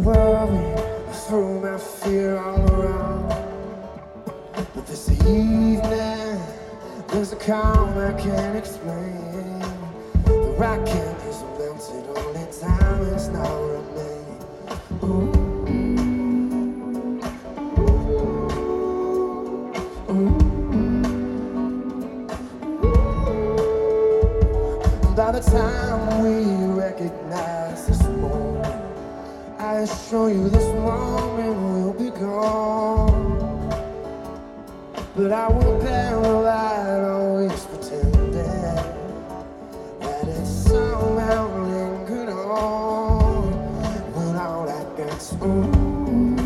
worry. I throw my fear all around. But this evening, there's a calm I can't explain. The rocket is melted, only time is now remain. Ooh. By the time we recognize this morning Show you this moment will be gone. But I will paralyze, always pretending that it somehow lingered on. When all that got so.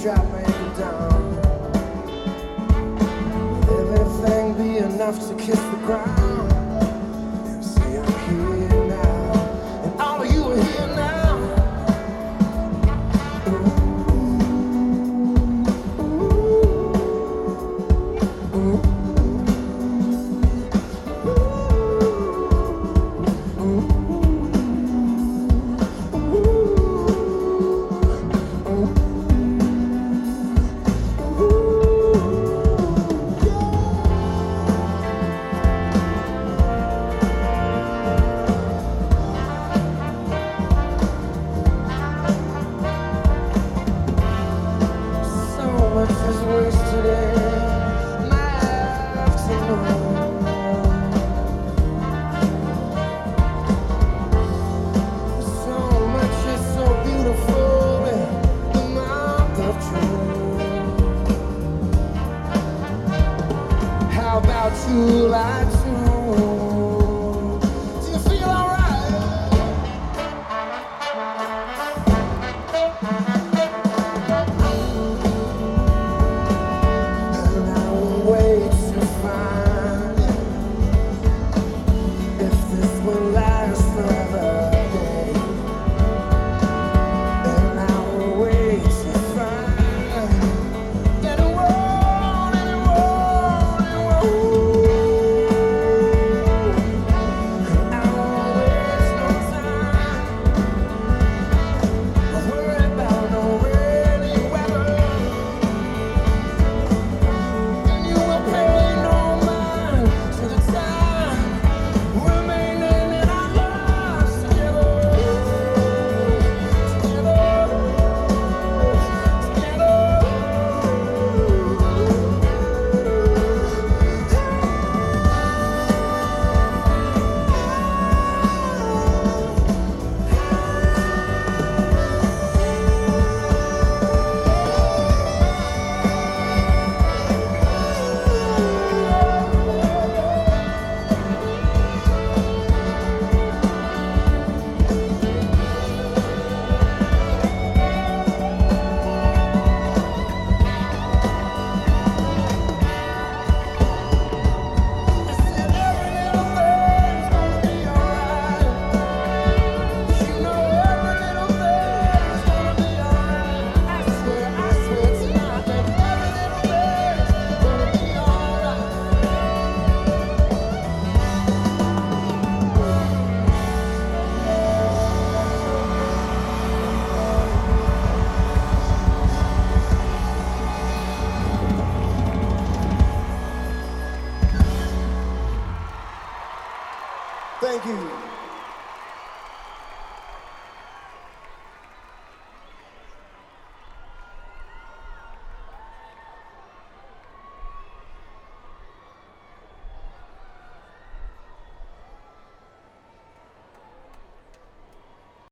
strap down. Will everything be enough to kiss the ground? light.